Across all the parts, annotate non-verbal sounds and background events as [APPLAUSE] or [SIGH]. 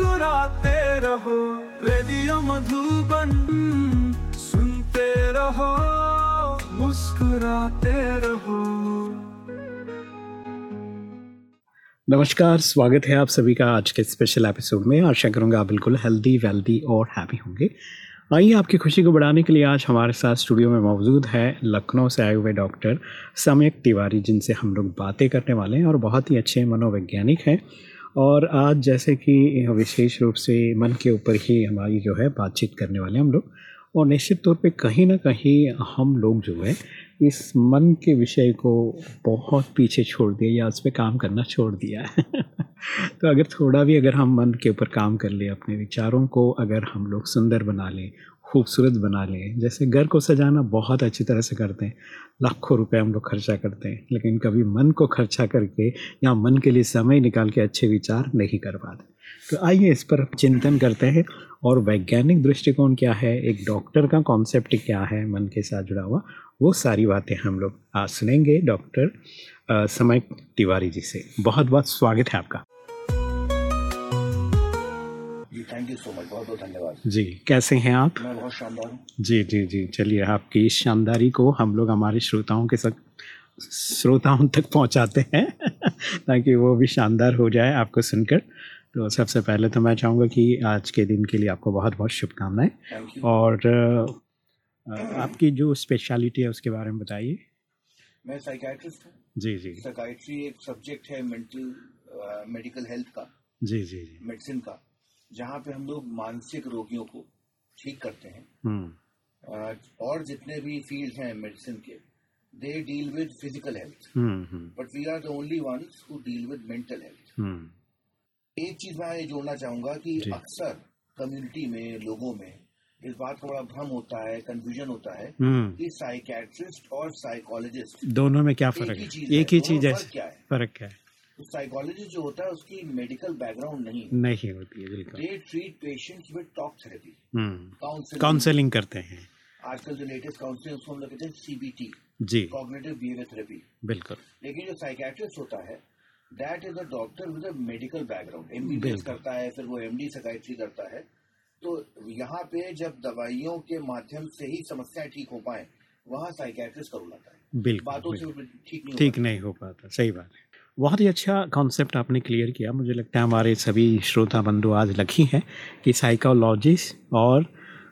मुस्कुराते रहो, रेडियो मधुबन सुनते रहो, मुस्कुराते रहो। नमस्कार, स्वागत है आप सभी का आज के स्पेशल एपिसोड में। आशा करूँगा आप बिल्कुल हेल्दी वेल्दी और हैप्पी होंगे। आइए आपकी खुशी को बढ़ाने के लिए आज हमारे साथ स्टूडियो में मौजूद है लखनऊ से आए हुए डॉक्टर सम्यक तिवारी, जिनसे हम लोग बातें करने वाले हैं और बहुत ही अच्छे मनोवैज्ञानिक हैं। और आज जैसे कि विशेष रूप से मन के ऊपर ही हमारी जो है बातचीत करने वाले हम लोग। और निश्चित तौर पे कहीं ना कहीं हम लोग जो है, इस मन के विषय को बहुत पीछे छोड़ दिया या उस पर काम करना छोड़ दिया है। [LAUGHS] तो अगर थोड़ा भी अगर हम मन के ऊपर काम कर ले, अपने विचारों को अगर हम लोग सुंदर बना लें खूबसूरत बना लें जैसे घर को सजाना बहुत अच्छी तरह से करते हैं। लाखों रुपए हम लोग खर्चा करते हैं, लेकिन कभी मन को खर्चा करके या मन के लिए समय निकाल के अच्छे विचार नहीं कर पाते। तो आइए इस पर चिंतन करते हैं, और वैज्ञानिक दृष्टिकोण क्या है, एक डॉक्टर का कॉन्सेप्ट क्या है, मन के साथ जुड़ा हुआ, वो सारी बातें हम लोग आज सुनेंगे डॉक्टर समय तिवारी जी से। बहुत बहुत स्वागत है आपका। सो मच बहुत बहुत धन्यवाद। जी कैसे हैं आप? मैं बहुत शानदार हूँ। जी जी जी चलिए आपकी इस शानदारी को हम लोग हमारे श्रोताओं के साथ श्रोताओं तक पहुंचाते हैं [LAUGHS] ताकि वो भी शानदार हो जाए आपको सुनकर। तो सबसे पहले तो मैं चाहूँगा कि आज के दिन के लिए आपको बहुत बहुत शुभकामनाएँ और आपकी जो स्पेशलिटी है उसके बारे में बताइए। मैं साइकाइट्रिस्ट हूँ। जी जी। साइकाइट्री एक सब्जेक्ट है मेंटल मेडिकल हेल्थ का। जी जी जी। मेडिसिन का। जहाँ पे हम लोग मानसिक रोगियों को ठीक करते हैं। हम्म। और जितने भी फ़ील्ड हैं मेडिसिन के they deal with physical health but we are the only ones who deal with mental health एक चीज़ मैं ये जोड़ना चाहूँगा कि अक्सर कम्युनिटी में लोगों में इस बात का बड़ा भ्रम होता है कंफ्यूजन होता है हम्म। कि साइकेट्रिस्ट और साइकोलॉजिस्ट दोनों में क्या फ़र्क है एक ही चीज़ है? फ़र्क क्या है? तो साइकोलॉजिस्ट जो होता है उसकी मेडिकल बैकग्राउंड नहीं नहीं होती है बिल्कुल। They treat patients with talk therapy hmm. Counselling counselling करते हैं। आजकल जो लेटेस्ट काउंसलिंग उसको हम लोग कहते हैं सीबीटी जी। कॉग्निटिव बिहेवियर थेरेपी बिल्कुल। लेकिन जो साइकेट्रिस्ट होता है that is a doctor with a medical background MBBS. करता है फिर वो एमडी साइकाइट्री करता है। तो यहाँ पे जब दवाइयों के माध्यम से ही समस्याएँ ठीक हो पाए वहाँ साइकेट्रिस्ट का रोल आता है। बिल्कुल बातों से ठीक नहीं ठीक नहीं हो पाता सही बात है। बहुत ही अच्छा कॉन्सेप्ट आपने क्लियर किया। मुझे लगता है हमारे सभी श्रोता बंधु आज लकी हैं कि साइकोलॉजिस्ट और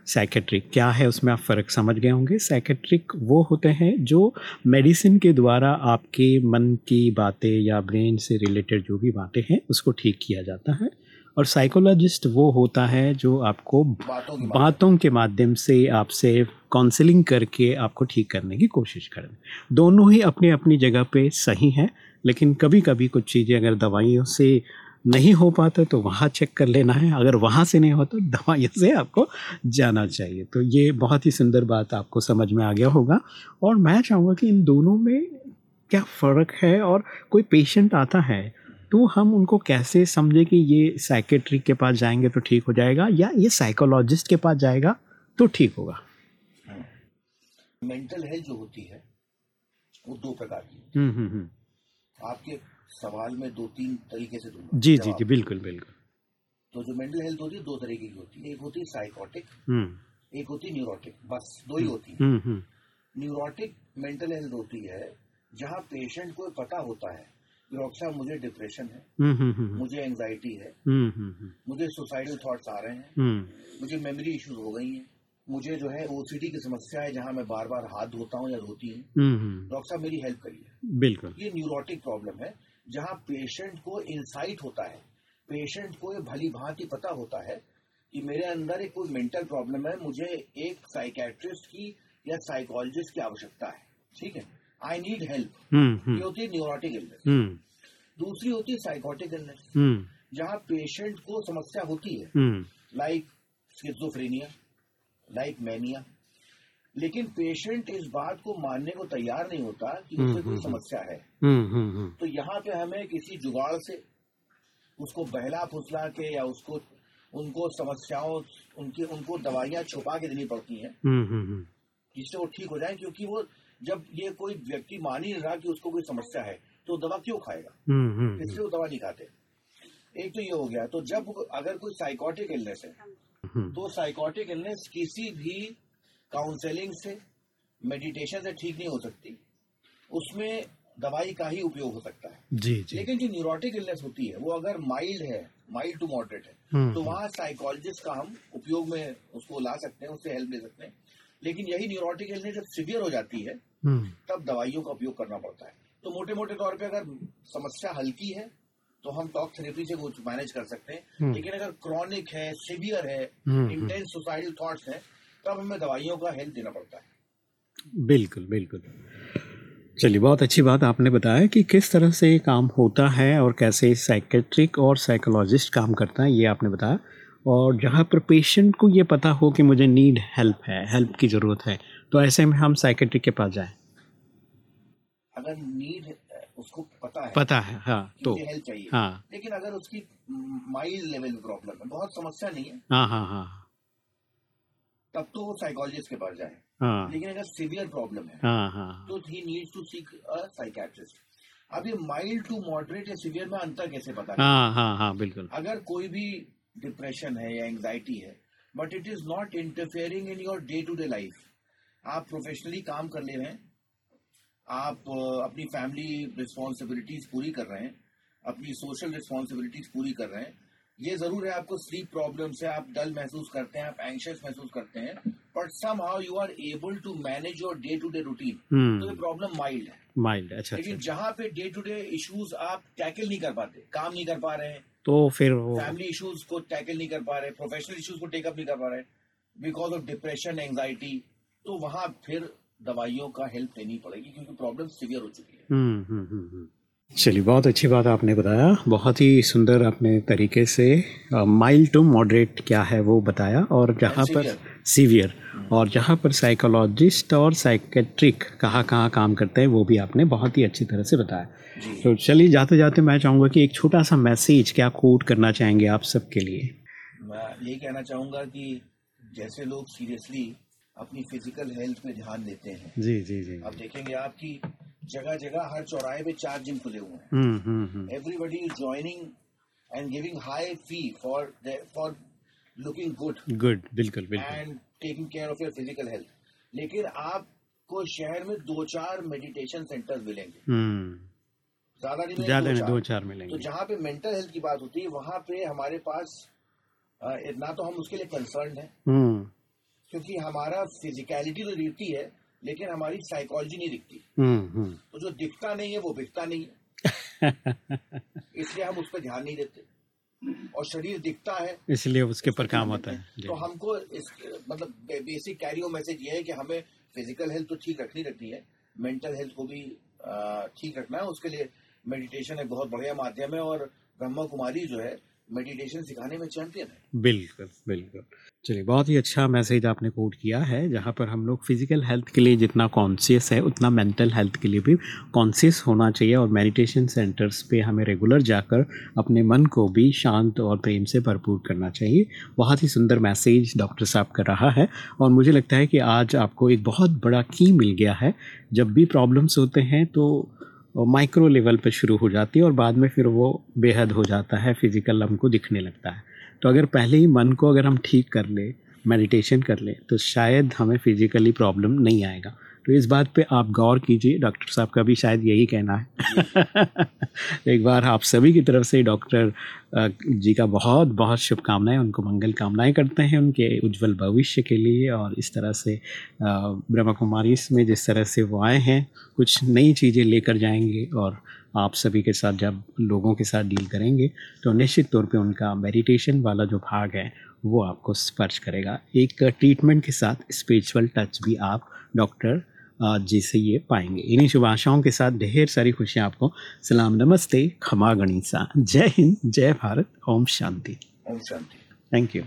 साइकेट्रिक क्या है उसमें आप फ़र्क समझ गए होंगे? साइकेट्रिक वो होते हैं जो मेडिसिन के द्वारा आपके मन की बातें या ब्रेन से रिलेटेड जो भी बातें हैं, उसको ठीक किया जाता है। और साइकोलॉजिस्ट वो होता है जो आपको बातों बातों के माध्यम से आपसे काउंसलिंग करके आपको ठीक करने की कोशिश करें दोनों ही अपनी अपनी जगह पे सही हैं। लेकिन कभी कभी कुछ चीज़ें अगर दवाइयों से नहीं हो पाता तो वहाँ चेक कर लेना है। अगर वहाँ से नहीं होता दवाइयों से आपको जाना चाहिए। तो ये बहुत ही सुंदर बात आपको समझ में आ गया होगा। और मैं चाहूँगा कि इन दोनों में क्या फ़र्क है और कोई पेशेंट आता है तो हम उनको कैसे समझे कि ये साइकेट्रिक के पास जाएँगे तो ठीक हो जाएगा या ये साइकोलॉजिस्ट के पास जाएगा तो ठीक होगा? मेंटल हेल्थ जो होती है वो दो प्रकार की आपके सवाल में दो तीन तरीके से दूँगा। जी जी जी बिल्कुल बिल्कुल। तो जो मेंटल हेल्थ होती है दो तरीके की होती है। एक होती है साइकोटिक हम्म। एक होती है न्यूरोटिक बस दो ही होती है। हम्म हम्म। न्यूरोटिक मेंटल हेल्थ होती है जहाँ पेशेंट को पता होता है डॉक्टर साहब मुझे डिप्रेशन है मुझे एंजाइटी है मुझे सुसाइडल थॉट्स आ रहे हैं मुझे मेमोरी इश्यूज़ हो गई हैं। मुझे जो है ओसीडी की समस्या है जहाँ मैं बार बार हाथ धोता हूँ या धोती हूँ। हम्म हम्म। डॉक्टर साहब मेरी हेल्प करिए। बिल्कुल। ये न्यूरोटिक प्रॉब्लम है जहाँ पेशेंट को इंसाइट होता है। पेशेंट को ये भली भांति पता होता है कि मेरे अंदर एक कोई मेंटल प्रॉब्लम है मुझे एक साइकेट्रिस्ट की या साइकोलॉजिस्ट की आवश्यकता है। ठीक है? आई नीड हेल्प ये होती है न्यूरोटिक इलनेस हम्म। दूसरी होती है साइकोटिक इलनेस जहाँ पेशेंट को समस्या होती है लाइक स्किजोफ्रेनिया लाइक मैनिया लेकिन पेशेंट इस बात को मानने को तैयार नहीं होता कि हम्म, उसे कोई हम्म, समस्या है। हम्म हम्म हम्म। तो यहाँ पे हमें किसी जुगाड़ से उसको बहला फुसला के या उसको उनको समस्याओं उनकी उनको दवाइयाँ छुपा के देनी पड़ती हैं। हम्म हम्म हम्म। जिससे वो ठीक हो जाए क्योंकि वो जब ये कोई व्यक्ति मान ही नहीं रहा कि उसको कोई समस्या है तो दवा क्यों खाएगा? इसलिए वो दवा नहीं खाते। एक तो ये हो गया तो जब अगर कोई साइकोटिक इलनेस है तो साइकोटिक इलनेस किसी भी काउंसलिंग से मेडिटेशन से ठीक नहीं हो सकती। उसमें दवाई का ही उपयोग हो सकता है। जी जी। लेकिन जो न्यूरोटिक इलनेस होती है वो अगर माइल्ड है माइल्ड टू मॉडरेट है हम्म, तो वहाँ साइकोलॉजिस्ट का हम उपयोग में उसको ला सकते हैं उससे हेल्प ले सकते हैं। लेकिन यही न्यूरोटिक इलनेस जब सिवियर हो जाती है हम्म। तब दवाइयों का उपयोग करना पड़ता है। तो मोटे मोटे तौर पे अगर समस्या हल्की है तो हम टॉक थेरेपी से वो मैनेज कर सकते हैं। हम्म। लेकिन अगर क्रॉनिक है सिवियर है इंटेंस सुसाइडल थॉट्स है तब हमें दवाइयों का हेल्प देना पड़ता है। बिल्कुल बिल्कुल। चलिए बहुत अच्छी बात आपने बताया कि किस तरह से ये काम होता है और कैसे साइकेट्रिक और साइकोलॉजिस्ट काम करता है ये आपने बताया। और जहाँ पर पेशेंट को ये पता हो कि मुझे नीड हेल्प है हेल्प की ज़रूरत है तो ऐसे में हम साइकेट्रिक के पास जाएँ। अगर नीड उसको पता है पता है हाँ तो हेल्प चाहिए। हाँ। लेकिन अगर उसकी माइल्ड लेवल में प्रॉब्लम है बहुत समस्या नहीं है। हाँ हाँ हाँ। तब तो वो साइकोलॉजिस्ट के पास जाए। हाँ। लेकिन अगर सिवियर प्रॉब्लम है हाँ हाँ। तो he needs to seek a psychiatrist अब ये माइल्ड टू मॉडरेट या सिवियर में अंतर कैसे पता? हाँ हाँ हाँ बिल्कुल। अगर कोई भी डिप्रेशन है या एंजाइटी है but it is not interfering in your day to day life आप प्रोफेशनली काम कर ले रहे हैं आप अपनी फैमिली रिस्पॉन्सिबिलिटीज पूरी कर रहे हैं अपनी सोशल रिस्पॉन्सिबिलिटीज पूरी कर रहे हैं ये ज़रूर है आपको स्लीप प्रॉब्लम से आप डल महसूस करते हैं आप एंशियस महसूस करते हैं but somehow you are able to manage your day to day routine तो ये प्रॉब्लम माइल्ड है। माइल्ड अच्छा लेकिन अच्छा। जहाँ पे डे टू डे इश्यूज़ आप टैकल नहीं कर पाते काम नहीं कर पा रहे हैं तो फिर वो फैमिली इश्यूज़ को टैकल नहीं कर पा रहे प्रोफेशनल इश्यूज़ को टेकअप नहीं कर पा रहे बिकॉज़ ऑफ़ डिप्रेशन एंजाइटी तो वहाँ फिर दवाइयों का हेल्प लेनी पड़ेगी क्योंकि प्रॉब्लम सिवियर हो चुकी है। हम्म हम्म हम्म। चलिए बहुत अच्छी बात आपने बताया। बहुत ही सुंदर आपने तरीके से माइल्ड टू मॉडरेट क्या है वो बताया और जहाँ पर. सीवियर और जहाँ पर साइकोलॉजिस्ट और साइकेट्रिक कहाँ कहाँ काम करते हैं वो भी आपने बहुत ही अच्छी तरह से बताया। तो चलिए जाते जाते मैं चाहूँगा कि एक छोटा सा मैसेज क्या कोट करना चाहेंगे आप सबके लिए। मैं यही कहना चाहूँगा कि जैसे लोग सीरियसली अपनी फ़िज़िकल हेल्थ पे ध्यान देते हैं। जी जी जी अब देखेंगे आपकी जगह जगह हर चौराहे पे चार जिम खुले हुए हैं। हम्म हम्म हम्म। Is joining and giving high fee for the, for looking good good बिल्कुल बिल्कुल। And taking care of your physical health लेकिन आपको शहर में दो चार मेडिटेशन सेंटर्स मिलेंगे। हम्म। ज़्यादा नहीं मिलेंगे, ज़्यादा नहीं चार। दो चार। तो जहाँ पे मेंटल हेल्थ की बात होती है वहाँ पे हमारे पास अ, ना तो हम उसके लिए कंसर्न है। हम्म। क्योंकि हमारा फिजिकलिटी तो दिखती है लेकिन हमारी साइकोलॉजी नहीं दिखती। हम्म हम्म। तो जो दिखता नहीं है वो बिकता नहीं है। [LAUGHS] इसलिए हम उस पर ध्यान नहीं देते। और शरीर दिखता है इसलिए उसके ऊपर काम होता है। तो हमको इस मतलब बेसिक कैरियो मैसेज ये है कि हमें फ़िज़िकल हेल्थ तो ठीक रखनी रखनी है। मेंटल हेल्थ को भी ठीक रखना है। उसके लिए मेडिटेशन एक बहुत बढ़िया माध्यम है और ब्रह्मा कुमारी जो है मेडिटेशन सिखाने में चैंपियन है बिल्कुल बिल्कुल। चलिए, बहुत ही अच्छा मैसेज आपने कोट किया है, जहाँ पर हम लोग फ़िज़िकल हेल्थ के लिए जितना कॉन्शियस है, उतना मेंटल हेल्थ के लिए भी कॉन्शियस होना चाहिए और मेडिटेशन सेंटर्स पे हमें रेगुलर जाकर अपने मन को भी शांत और प्रेम से भरपूर करना चाहिए। बहुत ही सुंदर मैसेज डॉक्टर साहब कर रहा है और मुझे लगता है कि आज आपको एक बहुत बड़ा की मिल गया है। जब भी प्रॉब्लम्स होते हैं तो माइक्रो लेवल पर शुरू हो जाती है और बाद में फिर वो बेहद हो जाता है फ़िज़िकल हमको दिखने लगता है। तो अगर पहले ही मन को अगर हम ठीक कर ले मेडिटेशन कर ले तो शायद हमें फिजिकली प्रॉब्लम नहीं आएगा। तो इस बात पे आप गौर कीजिए, डॉक्टर साहब का भी शायद यही कहना है। [LAUGHS] एक बार आप सभी की तरफ़ से डॉक्टर जी का बहुत बहुत शुभकामनाएँ, उनको मंगल कामनाएँ करते हैं उनके उज्जवल भविष्य के लिए और इस तरह से ब्रह्मा कुमारी में जिस तरह से वो आए हैं, कुछ नई चीज़ें लेकर जाएँगे और आप सभी के साथ जब लोगों के साथ डील करेंगे तो निश्चित तौर पे उनका मेडिटेशन वाला जो भाग है, वो आपको स्पर्श करेगा। एक ट्रीटमेंट के साथ स्पिरिचुअल टच भी आप डॉक्टर जिसे ये पाएँगे। इन्हीं शुभ आशाओं के साथ ढेर सारी खुशियाँ आपको। सलाम नमस्ते खमा गणिसा। जय हिंद जय भारत ओम शांति। ओम शांति। Thank you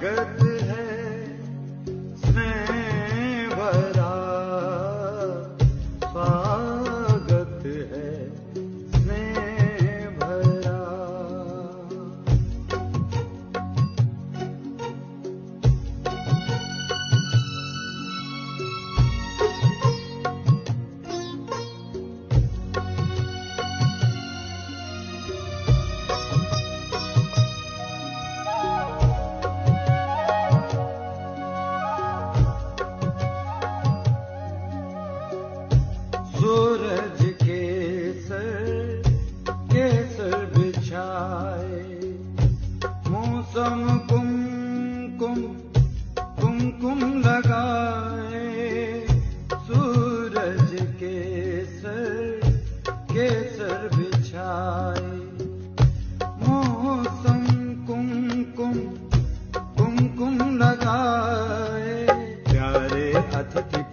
good. स्वागत है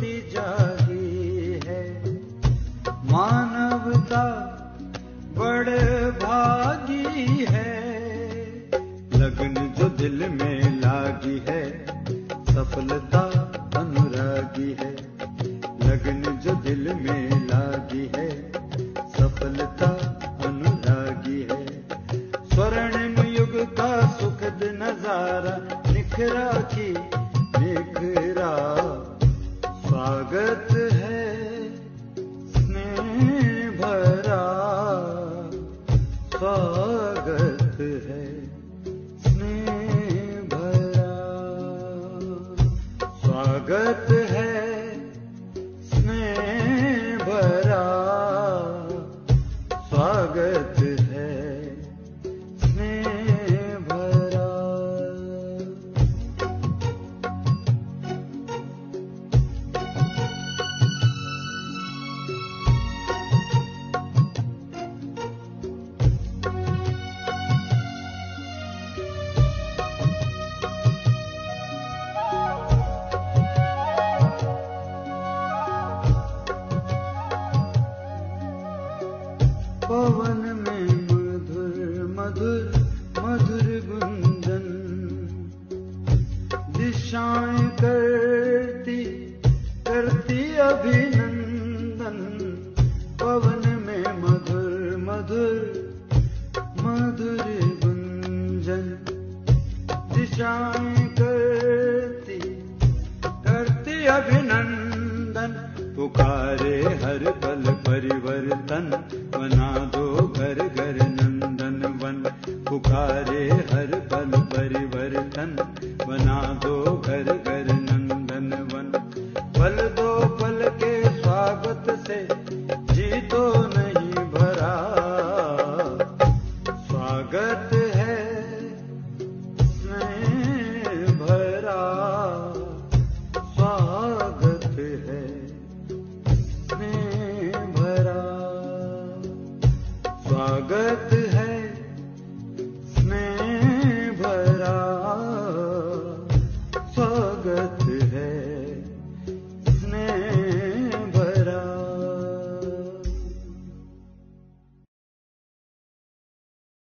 ज्योति जागी है। मानवता बड़ भागी है। लगन जो दिल में लागी है सफलता Dünyadır